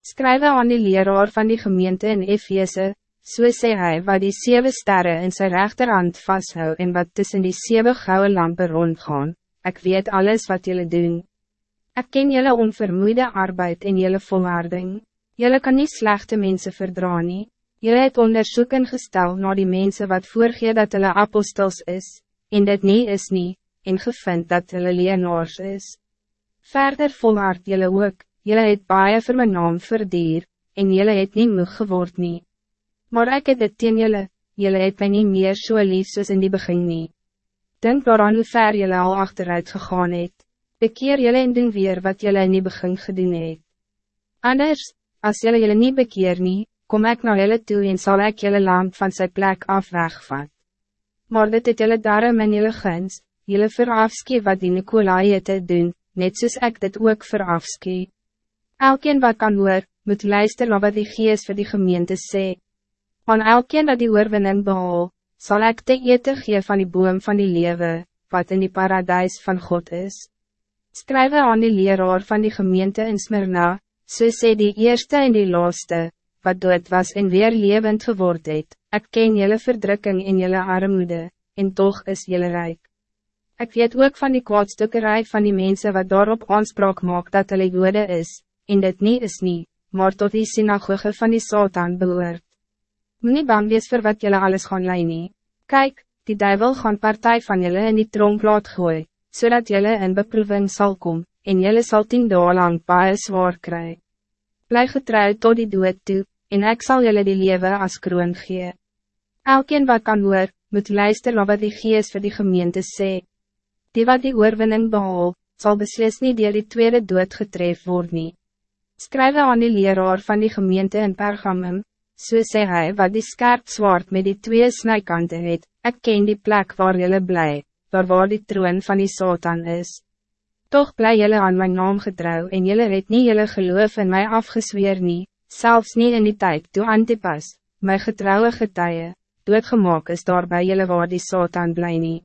Skrywe aan die leraar van die gemeente in Efeze, so sê hy wat die zeven sterren in zijn rechterhand vasthou en wat tussen die zeven gouden lampen rondgaan, ik weet alles wat jullie doen. Ik ken jullie onvermoeide arbeid en jullie volharding. Jullie kan niet slechte mensen verdragen. nie. Jullie het onderzoeken gestel naar die mensen wat voorgee dat hulle apostels is, en dit niet is niet, en gevind dat hulle leenaars is. Verder volhard jullie ook, Jelle het baie vir my naam verdier, en jelle het niet moeg geword nie. Maar ik het dit teen jelle, jelle het my nie meer so lief soos in die begin nie. Denk daaraan hoe ver jelle al achteruit gegaan het. Bekeer jelle en doen weer wat jelle in die begin gedoen het. Anders, als jelle jelle niet bekeer nie, kom ik naar jelle toe en zal ik jelle lamp van zijn plek af wegvat. Maar dit het jelle daarom in jelle guns, jelle verafskie wat die Nicolai het te doen, net soos ek dit ook verafskie. Elkeen wat kan hoor, moet luister naar wat die geest voor die gemeente sê. Aan elkeen dat die oorwinning behaal, zal ik te eten gee van die boom van die lewe, wat in die paradijs van God is. Skrywe aan die leraar van die gemeente in Smyrna, so sê die eerste en die laaste, wat dood was en weer levend geword het, ek ken jelle verdrukking en jelle armoede, en toch is jelle rijk. Ik weet ook van die kwaadstukkerij van die mensen wat daarop aanspraak maak dat hulle jode is, en dit niet is niet, maar tot die synagoge van die Satan behoort. Moet nie bang wees vir wat jullie alles gaan lei nie. Kijk, die duivel gaan partij van jullie in die tronk laat gooi, zodat so jullie in beproeving zal komen, en jullie zal tien dagen lang baie zwaar kry. Bly getrouw tot die dood toe, en ik zal jullie die leven als kroon gee. Elkeen wat kan hoor, moet luister na wat die geest voor die gemeente sê. Die wat die oorwinning behaal, zal beslis nie dier die tweede dood getref word nie. Skrywe aan die leraar van die gemeente in Pergamum, so sê hy wat die skerp zwaard met die twee snijkante het, ek ken die plek waar jylle bly, waar waar die troon van die Satan is. Toch bly jylle aan mijn naam getrouw en jylle het nie jylle geloof in mij afgesweer nie, selfs nie in die tijd toe Antipas, my getrouwe getuie, doodgemaak is daar by jylle waar die Satan bly nie.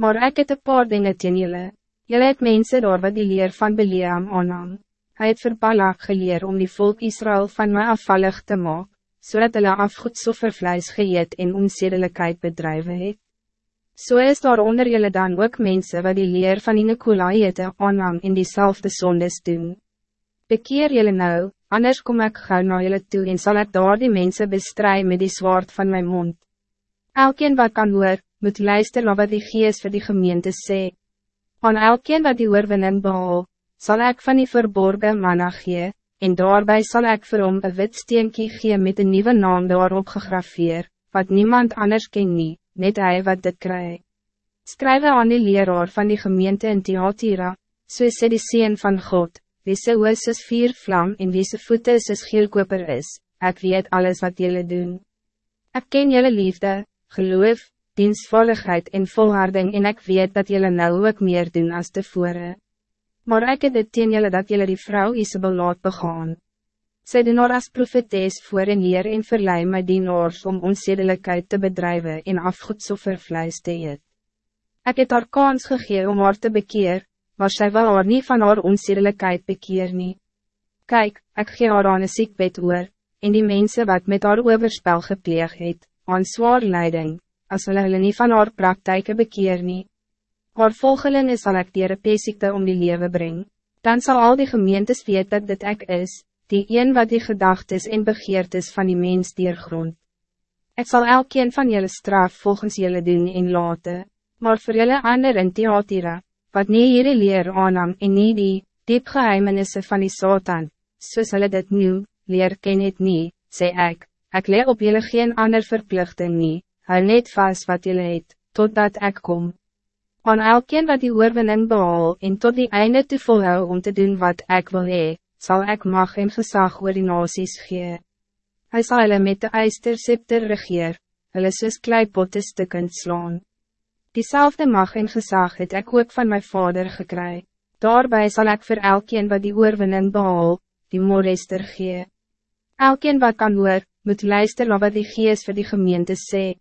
Maar ek het een paar dingen teen jylle, jylle het mense daar wat die leer van Beleam aanhang. Hij het vir Balak geleer om die volk Israël van mij afvallig te maken, zodat so hulle afgoedsoffervleis geëet en onzedelijkheid bedrijven het. So is daar onder jullie dan ook mensen wat die leer van die Nikolaïete aanhang in diezelfde zondes doen. Bekeer jullie nou, anders kom ik gauw naar jullie toe en zal ik daar die mensen bestrijden met die zwaard van mijn mond. Elkeen wat kan hoor, moet luisteren naar wat die geest voor die gemeente sê. Aan elkeen wat die oorwinning behaal, zal ik van die verborgen manna gee, en daarbij zal ik vir hom een wit steenkie gee met een nieuwe naam daarop gegrafeer, wat niemand anders ken nie, net hij wat dit kry. Skrywe aan die leraar van die gemeente in Theatira, so sê die Seen van God, wie sy oos is vier vlam en wie sy voete is is geelkoper is, ek weet alles wat jullie doen. Ik ken jullie liefde, geloof, dienstvolligheid en volharding en ik weet dat jullie nou ook meer doen als tevoren. Maar ik het dit teen julle dat julle die vrouw Isabel laat begaan. Sy doen haar as profetes voor en hier en verlei my dienaars om onzedelijkheid te bedrijven en afgoedsoffervleis te eet. Ek het haar kans gegee om haar te bekeer, maar sy wil haar nie van haar onzedelijkheid bekeer nie. Kijk, ik gee haar aan een ziekbed oor, en die mensen wat met haar overspel gepleeg het, aan zwaar leiding, as hulle hulle nie van haar praktijken bekeer nie haar volgelinge sal ek dier een peesiekte om die leven breng, dan zal al die gemeentes weet dat dit ek is, die een wat die gedagtes en begeertes van die mens diergrond. Ik zal elkeen van jullie straf volgens jullie doen en laten, maar voor jullie ander in Theatira, wat nie hierdie leer aanhang en nie die, diep geheimenisse van die Satan, soos hulle dit nu, leer ken het nie, sê ek, ek leer op jullie geen ander verplichting nie, hou net vast wat jullie het, totdat ik kom aan elkeen wat die oorwinning behaal en tot die einde te volhou om te doen wat ik wil hee, zal ik mag en gezag oor die nasies gee. Hy sal hulle met de eister scepter regeer, hulle soos kleipotte stukkend slaan. Diezelfde mag en gezag het ik ook van mijn vader gekry. Daarbij zal ik voor elkeen wat die oorwinning behaal, die morester gee. Elkeen wat kan hoor, moet luister na wat die geest voor die gemeente sê.